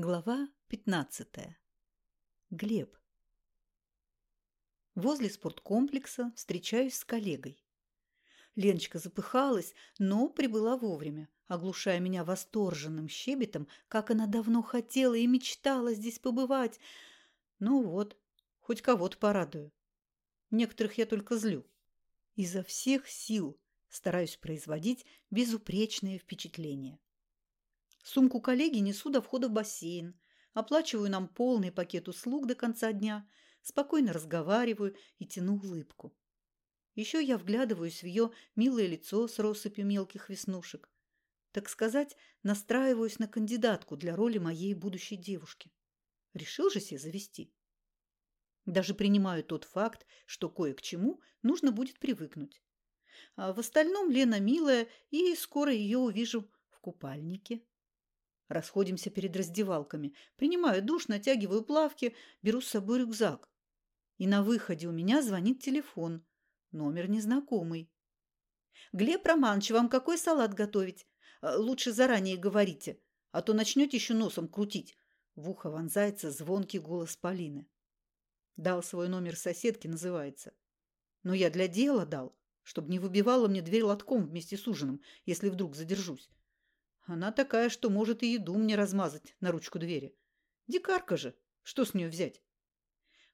Глава 15. Глеб. Возле спорткомплекса встречаюсь с коллегой. Леночка запыхалась, но прибыла вовремя, оглушая меня восторженным щебетом, как она давно хотела и мечтала здесь побывать. Ну вот, хоть кого-то порадую. Некоторых я только злю. Изо всех сил стараюсь производить безупречные впечатления. Сумку коллеги несу до входа в бассейн, оплачиваю нам полный пакет услуг до конца дня, спокойно разговариваю и тяну улыбку. Еще я вглядываюсь в ее милое лицо с россыпью мелких веснушек. Так сказать, настраиваюсь на кандидатку для роли моей будущей девушки. Решил же себе завести. Даже принимаю тот факт, что кое к чему нужно будет привыкнуть. А в остальном Лена милая, и скоро ее увижу в купальнике. Расходимся перед раздевалками. Принимаю душ, натягиваю плавки, беру с собой рюкзак. И на выходе у меня звонит телефон. Номер незнакомый. «Глеб Романович, вам какой салат готовить? Э, лучше заранее говорите, а то начнете еще носом крутить». В ухо вонзается звонкий голос Полины. Дал свой номер соседке, называется. Но я для дела дал, чтобы не выбивала мне дверь лотком вместе с ужином, если вдруг задержусь. Она такая, что может и еду мне размазать на ручку двери. Дикарка же. Что с нее взять?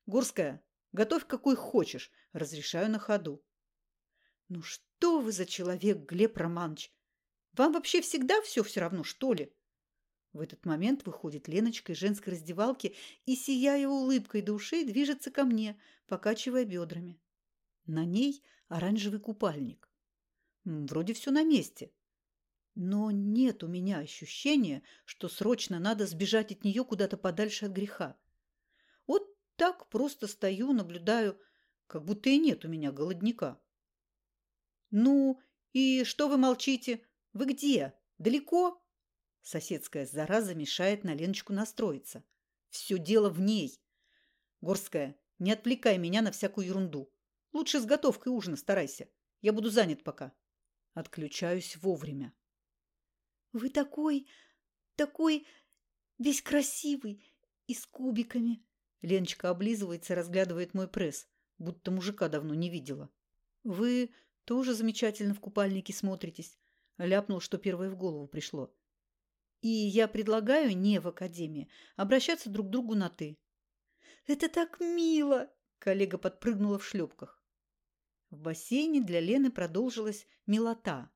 Горская, готовь какой хочешь. Разрешаю на ходу. Ну что вы за человек, Глеб Романович? Вам вообще всегда все все равно, что ли? В этот момент выходит Леночка из женской раздевалки и, сияя улыбкой до ушей, движется ко мне, покачивая бедрами. На ней оранжевый купальник. Вроде все на месте. Но нет у меня ощущения, что срочно надо сбежать от нее куда-то подальше от греха. Вот так просто стою, наблюдаю, как будто и нет у меня голодника. «Ну, и что вы молчите? Вы где? Далеко?» Соседская зараза мешает на Леночку настроиться. «Все дело в ней. Горская, не отвлекай меня на всякую ерунду. Лучше с готовкой ужина старайся. Я буду занят пока». Отключаюсь вовремя. Вы такой, такой весь красивый и с кубиками. Леночка облизывается разглядывает мой пресс, будто мужика давно не видела. Вы тоже замечательно в купальнике смотритесь. Ляпнул, что первое в голову пришло. И я предлагаю не в академии обращаться друг к другу на «ты». «Это так мило!» – коллега подпрыгнула в шлепках. В бассейне для Лены продолжилась милота.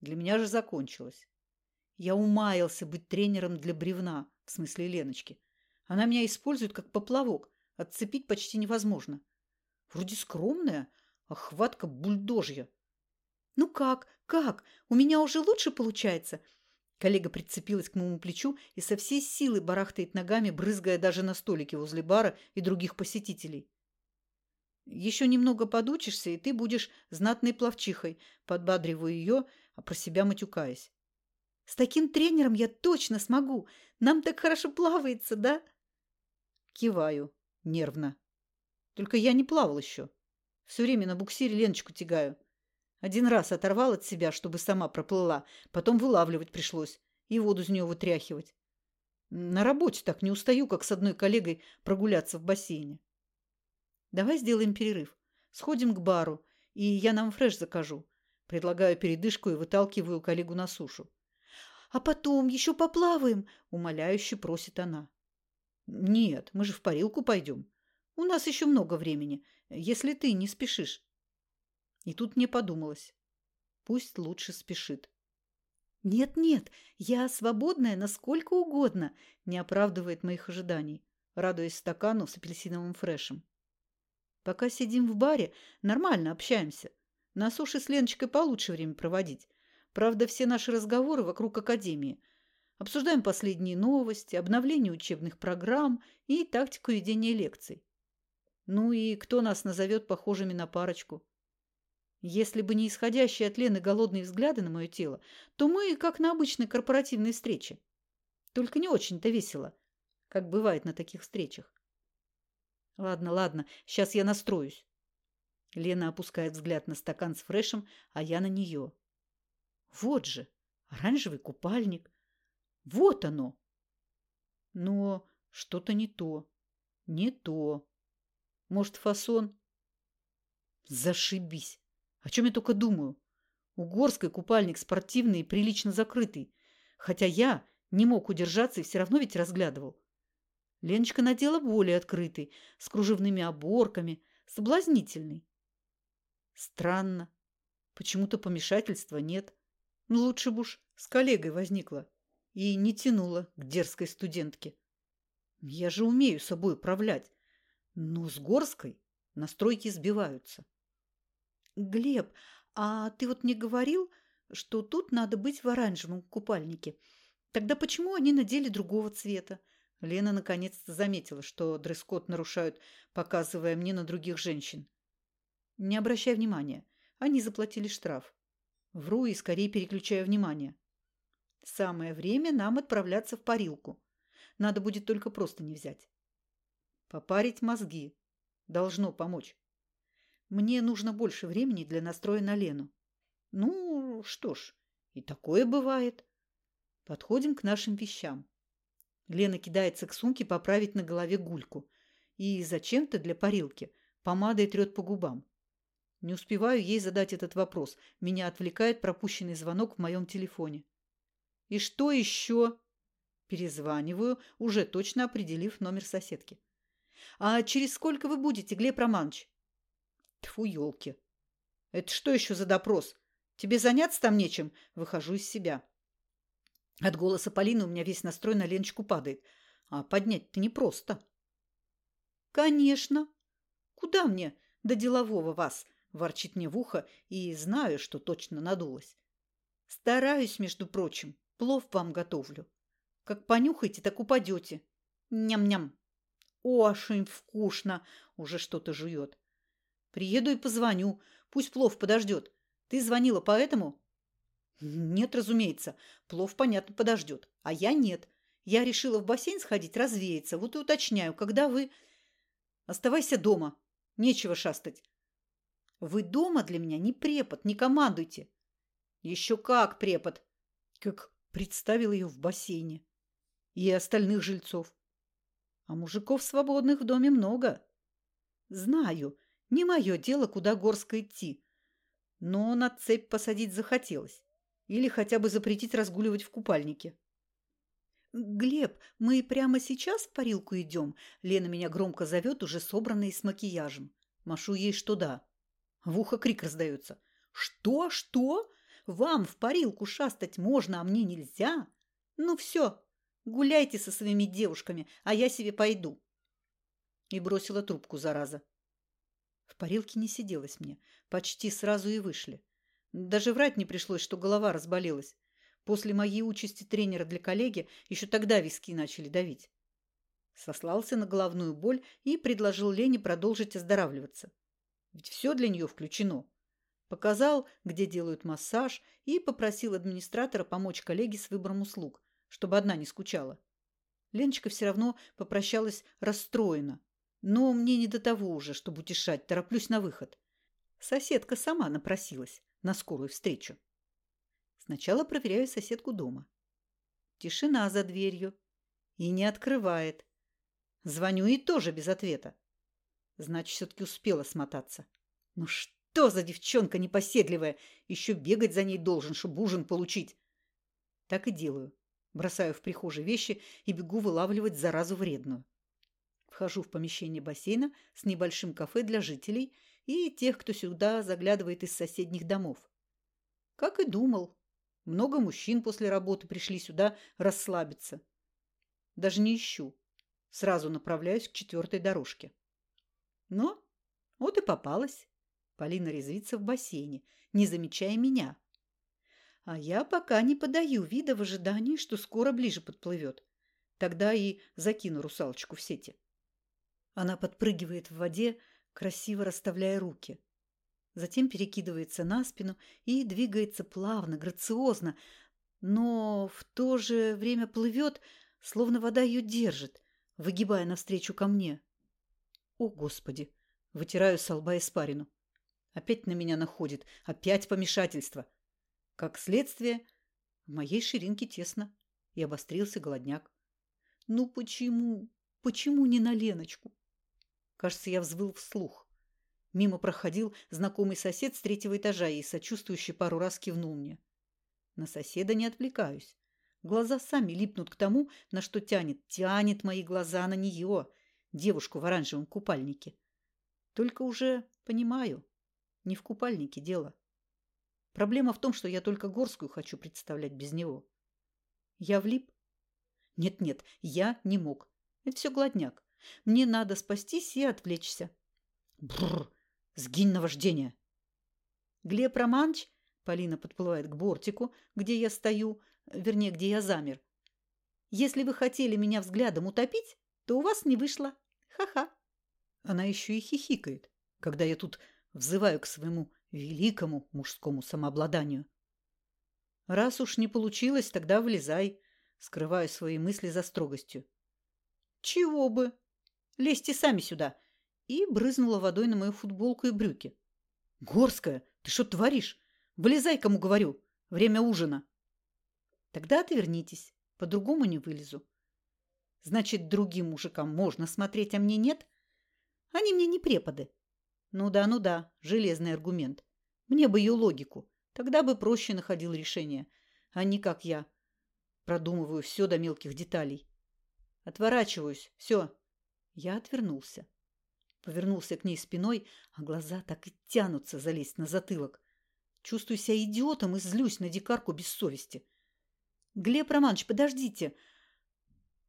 Для меня же закончилась. Я умаялся быть тренером для бревна, в смысле Леночки. Она меня использует как поплавок. Отцепить почти невозможно. Вроде скромная, а хватка бульдожья. «Ну как? Как? У меня уже лучше получается?» Коллега прицепилась к моему плечу и со всей силы барахтает ногами, брызгая даже на столике возле бара и других посетителей. «Еще немного подучишься, и ты будешь знатной плавчихой», подбадриваю ее, а про себя матюкаясь. С таким тренером я точно смогу. Нам так хорошо плавается, да? Киваю нервно. Только я не плавал еще. Все время на буксире Леночку тягаю. Один раз оторвал от себя, чтобы сама проплыла. Потом вылавливать пришлось. И воду из нее вытряхивать. На работе так не устаю, как с одной коллегой прогуляться в бассейне. Давай сделаем перерыв. Сходим к бару, и я нам фреш закажу. Предлагаю передышку и выталкиваю коллегу на сушу. «А потом еще поплаваем?» – умоляюще просит она. «Нет, мы же в парилку пойдем. У нас еще много времени, если ты не спешишь». И тут мне подумалось. Пусть лучше спешит. «Нет-нет, я свободная насколько угодно», – не оправдывает моих ожиданий, радуясь стакану с апельсиновым фрешем. Пока сидим в баре, нормально общаемся. На суше с Леночкой получше время проводить. Правда, все наши разговоры вокруг академии. Обсуждаем последние новости, обновление учебных программ и тактику ведения лекций. Ну и кто нас назовет похожими на парочку? Если бы не исходящие от Лены голодные взгляды на мое тело, то мы как на обычной корпоративной встрече. Только не очень-то весело, как бывает на таких встречах. Ладно, ладно, сейчас я настроюсь. Лена опускает взгляд на стакан с фрешем, а я на нее. Вот же, оранжевый купальник. Вот оно. Но что-то не то. Не то. Может, фасон? Зашибись. О чем я только думаю. У Горской купальник спортивный и прилично закрытый. Хотя я не мог удержаться и все равно ведь разглядывал. Леночка надела более открытый, с кружевными оборками, соблазнительный. Странно. Почему-то помешательства нет. Ну, лучше бы уж с коллегой возникла и не тянула к дерзкой студентке. Я же умею собой управлять, но с Горской настройки сбиваются. Глеб, а ты вот не говорил, что тут надо быть в оранжевом купальнике? Тогда почему они надели другого цвета? Лена наконец-то заметила, что дресс-код нарушают, показывая мне на других женщин. Не обращай внимания. Они заплатили штраф. Вру и скорее переключаю внимание. Самое время нам отправляться в парилку. Надо будет только просто не взять. Попарить мозги. Должно помочь. Мне нужно больше времени для настроя на Лену. Ну, что ж, и такое бывает. Подходим к нашим вещам. Лена кидается к сумке поправить на голове гульку. И зачем-то для парилки помадой трет по губам. Не успеваю ей задать этот вопрос. Меня отвлекает пропущенный звонок в моем телефоне. «И что еще?» Перезваниваю, уже точно определив номер соседки. «А через сколько вы будете, Глеб Романович?» Тьфу, елки. Это что еще за допрос? Тебе заняться там нечем? Выхожу из себя. От голоса Полины у меня весь настрой на Леночку падает. А поднять-то непросто. Конечно. Куда мне до делового вас? Ворчит мне в ухо и знаю, что точно надулась. Стараюсь, между прочим. Плов вам готовлю. Как понюхаете, так упадете. Ням-ням. Очень вкусно. Уже что-то жует. Приеду и позвоню. Пусть плов подождет. Ты звонила поэтому? Нет, разумеется. Плов, понятно, подождет. А я нет. Я решила в бассейн сходить, развеяться. Вот и уточняю, когда вы... Оставайся дома. Нечего шастать. Вы дома для меня не препод, не командуйте. Еще как препод. Как представил ее в бассейне. И остальных жильцов. А мужиков свободных в доме много. Знаю. Не мое дело, куда Горско идти. Но на цепь посадить захотелось. Или хотя бы запретить разгуливать в купальнике. «Глеб, мы прямо сейчас в парилку идем?» Лена меня громко зовет, уже собранной с макияжем. Машу ей, что да. В ухо крик раздается. «Что? Что? Вам в парилку шастать можно, а мне нельзя? Ну все, гуляйте со своими девушками, а я себе пойду». И бросила трубку, зараза. В парилке не сиделось мне. Почти сразу и вышли. Даже врать не пришлось, что голова разболелась. После моей участи тренера для коллеги еще тогда виски начали давить. Сослался на головную боль и предложил Лене продолжить оздоравливаться. Ведь все для нее включено. Показал, где делают массаж, и попросил администратора помочь коллеге с выбором услуг, чтобы одна не скучала. Леночка все равно попрощалась расстроена, но мне не до того уже, чтобы утешать, тороплюсь на выход. Соседка сама напросилась на скорую встречу. Сначала проверяю соседку дома. Тишина за дверью. И не открывает. Звоню и тоже без ответа. Значит, все-таки успела смотаться. Ну что за девчонка непоседливая? Еще бегать за ней должен, чтобы ужин получить. Так и делаю. Бросаю в прихожей вещи и бегу вылавливать заразу вредную. Вхожу в помещение бассейна с небольшим кафе для жителей и тех, кто сюда заглядывает из соседних домов. Как и думал, много мужчин после работы пришли сюда расслабиться. Даже не ищу. Сразу направляюсь к четвертой дорожке. Но вот и попалась. Полина резвится в бассейне, не замечая меня. А я пока не подаю вида в ожидании, что скоро ближе подплывет. Тогда и закину русалочку в сети. Она подпрыгивает в воде, красиво расставляя руки. Затем перекидывается на спину и двигается плавно, грациозно, но в то же время плывет, словно вода ее держит, выгибая навстречу ко мне. О, Господи! Вытираю со лба испарину. Опять на меня находит, опять помешательство. Как следствие, в моей ширинке тесно и обострился голодняк. Ну почему? Почему не на Леночку? Кажется, я взвыл вслух. Мимо проходил знакомый сосед с третьего этажа и сочувствующий пару раз кивнул мне. На соседа не отвлекаюсь. Глаза сами липнут к тому, на что тянет. Тянет мои глаза на нее, девушку в оранжевом купальнике. Только уже понимаю, не в купальнике дело. Проблема в том, что я только Горскую хочу представлять без него. Я влип? Нет-нет, я не мог. Это все гладняк. Мне надо спастись и отвлечься. Бррр, сгинь на вождение. Глеб Романович, Полина подплывает к бортику, где я стою, вернее, где я замер. Если вы хотели меня взглядом утопить, то у вас не вышло. Ха-ха. Она еще и хихикает, когда я тут взываю к своему великому мужскому самообладанию. Раз уж не получилось, тогда влезай. Скрываю свои мысли за строгостью. Чего бы? Лезьте сами сюда. И брызнула водой на мою футболку и брюки. Горская, ты что творишь? Вылезай, кому говорю. Время ужина. Тогда отвернитесь. По-другому не вылезу. Значит, другим мужикам можно смотреть, а мне нет? Они мне не преподы. Ну да, ну да, железный аргумент. Мне бы ее логику. Тогда бы проще находил решение, а не как я. Продумываю все до мелких деталей. Отворачиваюсь. Все. Я отвернулся. Повернулся к ней спиной, а глаза так и тянутся залезть на затылок. Чувствую себя идиотом и злюсь на дикарку без совести. Глеб Романович, подождите.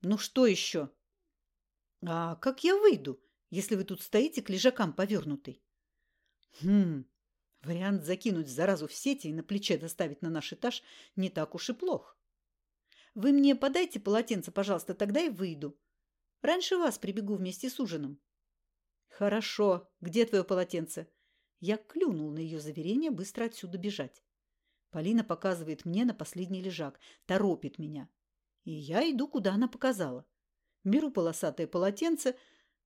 Ну что еще? А как я выйду, если вы тут стоите к лежакам повернутый? Хм, вариант закинуть заразу в сети и на плече доставить на наш этаж не так уж и плох. Вы мне подайте полотенце, пожалуйста, тогда и выйду. Раньше вас прибегу вместе с ужином. Хорошо. Где твое полотенце? Я клюнул на ее заверение быстро отсюда бежать. Полина показывает мне на последний лежак, торопит меня. И я иду, куда она показала. Беру полосатое полотенце,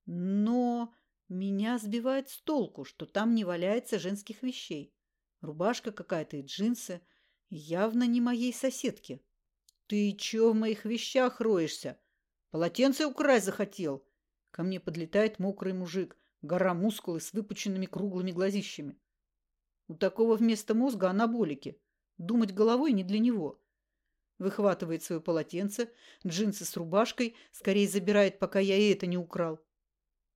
но меня сбивает с толку, что там не валяется женских вещей. Рубашка какая-то и джинсы. Явно не моей соседки. «Ты чё в моих вещах роешься? Полотенце украсть захотел?» Ко мне подлетает мокрый мужик, гора мускулы с выпученными круглыми глазищами. У такого вместо мозга анаболики. Думать головой не для него. Выхватывает свое полотенце, джинсы с рубашкой, скорее забирает, пока я и это не украл.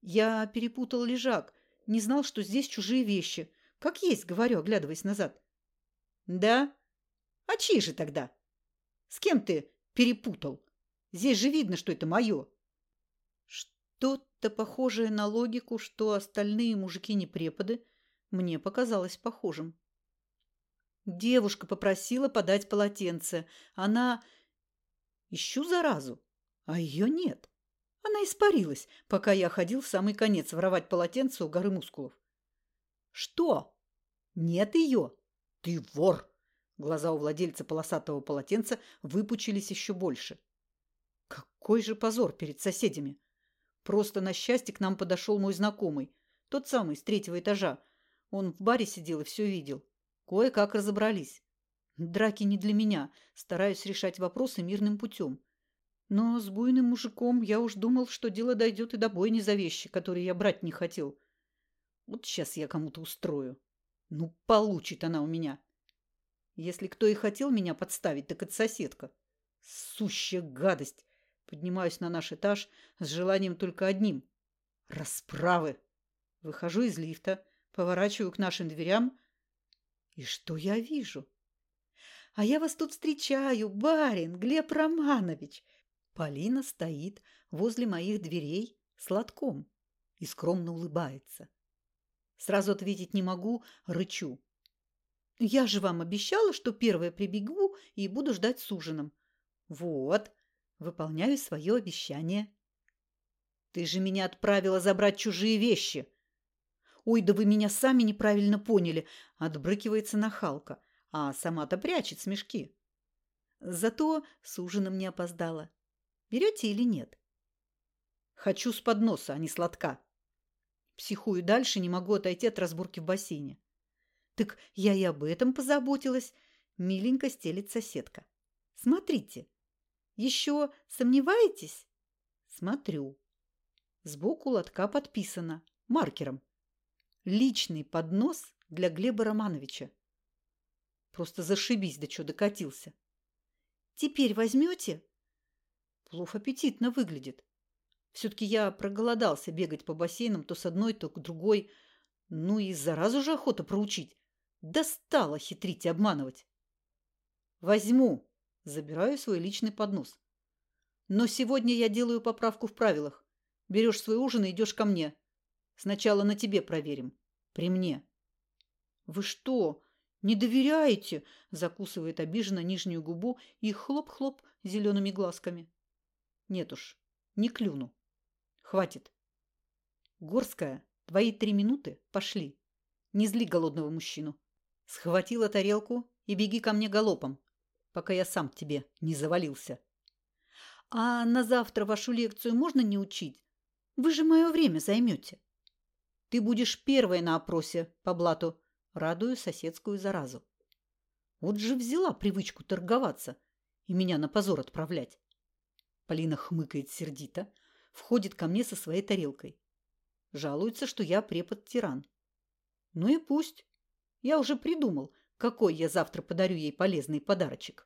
Я перепутал лежак, не знал, что здесь чужие вещи. Как есть, говорю, оглядываясь назад. Да? А чьи же тогда? С кем ты перепутал? Здесь же видно, что это мое. Что-то похожее на логику, что остальные мужики не преподы, мне показалось похожим. Девушка попросила подать полотенце. Она... Ищу заразу, а ее нет. Она испарилась, пока я ходил в самый конец воровать полотенце у горы мускулов. Что? Нет ее? Ты вор! Глаза у владельца полосатого полотенца выпучились еще больше. Какой же позор перед соседями! Просто на счастье к нам подошел мой знакомый, тот самый с третьего этажа. Он в баре сидел и все видел. Кое-как разобрались. Драки не для меня, стараюсь решать вопросы мирным путем. Но с буйным мужиком я уж думал, что дело дойдет и до бойни за вещи, которые я брать не хотел. Вот сейчас я кому-то устрою. Ну, получит она у меня. Если кто и хотел меня подставить, так это соседка. Сущая гадость. Поднимаюсь на наш этаж с желанием только одним – расправы. Выхожу из лифта, поворачиваю к нашим дверям. И что я вижу? А я вас тут встречаю, барин Глеб Романович. Полина стоит возле моих дверей с лотком и скромно улыбается. Сразу ответить не могу, рычу. Я же вам обещала, что первая прибегу и буду ждать с ужином. Вот, выполняю свое обещание. Ты же меня отправила забрать чужие вещи. Ой, да вы меня сами неправильно поняли. Отбрыкивается нахалка, а сама-то прячет смешки. Зато с ужином не опоздала. Берете или нет? Хочу с подноса, а не сладка. Психую дальше, не могу отойти от разборки в бассейне. Так я и об этом позаботилась. Миленько стелит соседка. Смотрите. Еще сомневаетесь? Смотрю. Сбоку лотка подписано маркером. Личный поднос для Глеба Романовича. Просто зашибись, до чего докатился. Теперь возьмете? Плов аппетитно выглядит. Все-таки я проголодался бегать по бассейнам то с одной, то к другой. Ну и заразу же охота проучить. Достало хитрить и обманывать. Возьму. Забираю свой личный поднос. Но сегодня я делаю поправку в правилах. Берешь свой ужин и идешь ко мне. Сначала на тебе проверим. При мне. Вы что, не доверяете? Закусывает обиженно нижнюю губу и хлоп-хлоп зелеными глазками. Нет уж, не клюну. Хватит. Горская, твои три минуты пошли. Не зли голодного мужчину. Схватила тарелку и беги ко мне галопом, пока я сам тебе не завалился. А на завтра вашу лекцию можно не учить? Вы же мое время займете. Ты будешь первой на опросе по блату. Радую соседскую заразу. Вот же взяла привычку торговаться и меня на позор отправлять. Полина хмыкает сердито, входит ко мне со своей тарелкой. Жалуется, что я препод-тиран. Ну и пусть. Я уже придумал, какой я завтра подарю ей полезный подарочек.